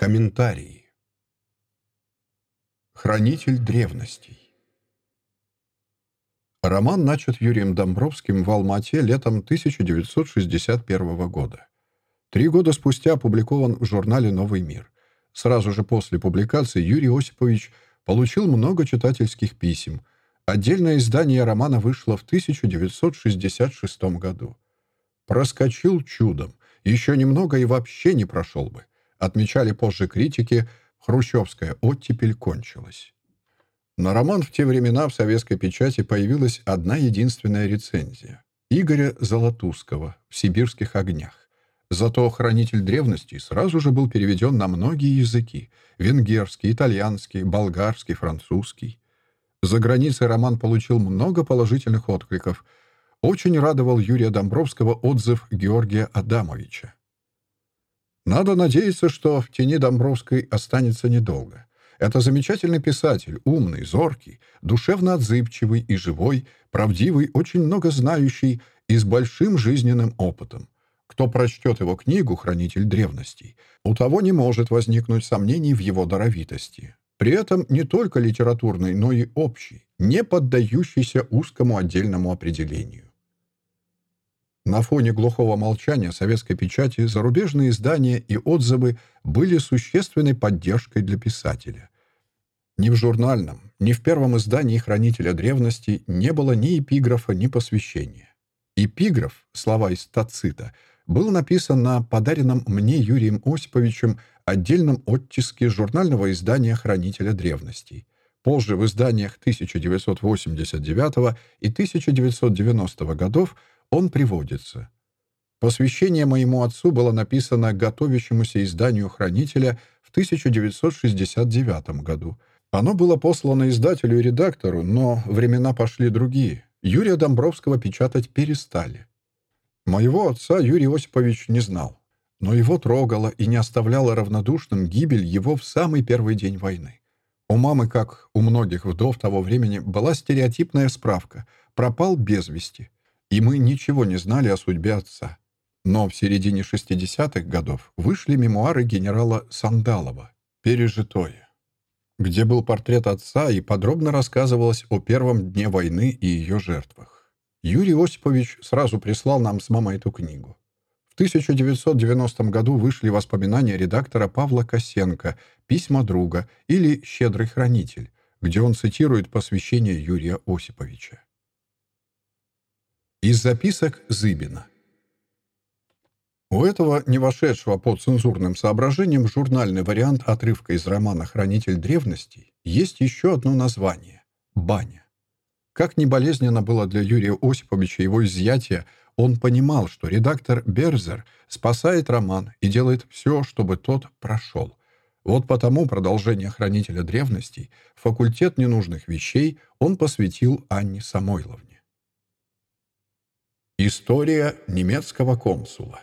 Комментарии. Хранитель древностей. Роман начат Юрием Домбровским в Алмате летом 1961 года. Три года спустя опубликован в журнале «Новый мир». Сразу же после публикации Юрий Осипович получил много читательских писем. Отдельное издание романа вышло в 1966 году. Проскочил чудом. Еще немного и вообще не прошел бы. Отмечали позже критики, хрущевская оттепель кончилась. На роман в те времена в советской печати появилась одна единственная рецензия Игоря Золотуского в «Сибирских огнях». Зато «Хранитель древностей» сразу же был переведен на многие языки — венгерский, итальянский, болгарский, французский. За границей роман получил много положительных откликов. Очень радовал Юрия Домбровского отзыв Георгия Адамовича. Надо надеяться, что в тени Домбровской останется недолго. Это замечательный писатель, умный, зоркий, душевно отзывчивый и живой, правдивый, очень много знающий и с большим жизненным опытом. Кто прочтет его книгу «Хранитель древностей», у того не может возникнуть сомнений в его даровитости. При этом не только литературный, но и общий, не поддающийся узкому отдельному определению. На фоне глухого молчания советской печати зарубежные издания и отзывы были существенной поддержкой для писателя. Ни в журнальном, ни в первом издании «Хранителя древности» не было ни эпиграфа, ни посвящения. Эпиграф, слова из Тацита, был написан на подаренном мне Юрием Осиповичем отдельном оттиске журнального издания «Хранителя древностей». Позже в изданиях 1989 и 1990 годов он приводится. Посвящение моему отцу было написано готовящемуся изданию «Хранителя» в 1969 году. Оно было послано издателю и редактору, но времена пошли другие. Юрия Домбровского печатать перестали. Моего отца Юрий Осипович не знал, но его трогала и не оставляла равнодушным гибель его в самый первый день войны. У мамы, как у многих вдов того времени, была стереотипная справка «пропал без вести» и мы ничего не знали о судьбе отца. Но в середине 60-х годов вышли мемуары генерала Сандалова «Пережитое», где был портрет отца и подробно рассказывалось о первом дне войны и ее жертвах. Юрий Осипович сразу прислал нам с мамой эту книгу. В 1990 году вышли воспоминания редактора Павла Косенко «Письма друга» или «Щедрый хранитель», где он цитирует посвящение Юрия Осиповича. Из записок Зыбина. У этого, не вошедшего по цензурным соображениям, журнальный вариант отрывка из романа «Хранитель древностей» есть еще одно название — «Баня». Как не болезненно было для Юрия Осиповича его изъятие, он понимал, что редактор Берзер спасает роман и делает все, чтобы тот прошел. Вот потому продолжение «Хранителя древностей» факультет ненужных вещей он посвятил Анне Самойловне. История немецкого консула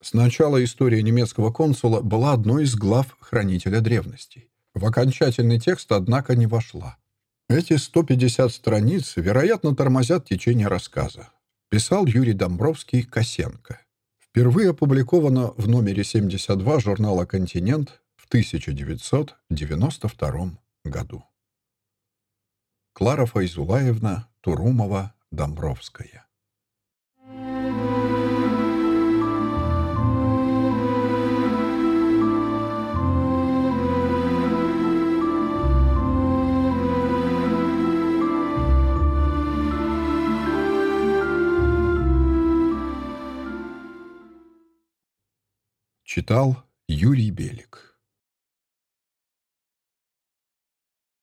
Сначала история немецкого консула была одной из глав хранителя древностей. В окончательный текст, однако, не вошла. Эти 150 страниц, вероятно, тормозят течение рассказа. Писал Юрий Домбровский Косенко. Впервые опубликовано в номере 72 журнала «Континент» в 1992 году. Клара Файзулаевна Турумова Домбровская. Читал Юрий Белик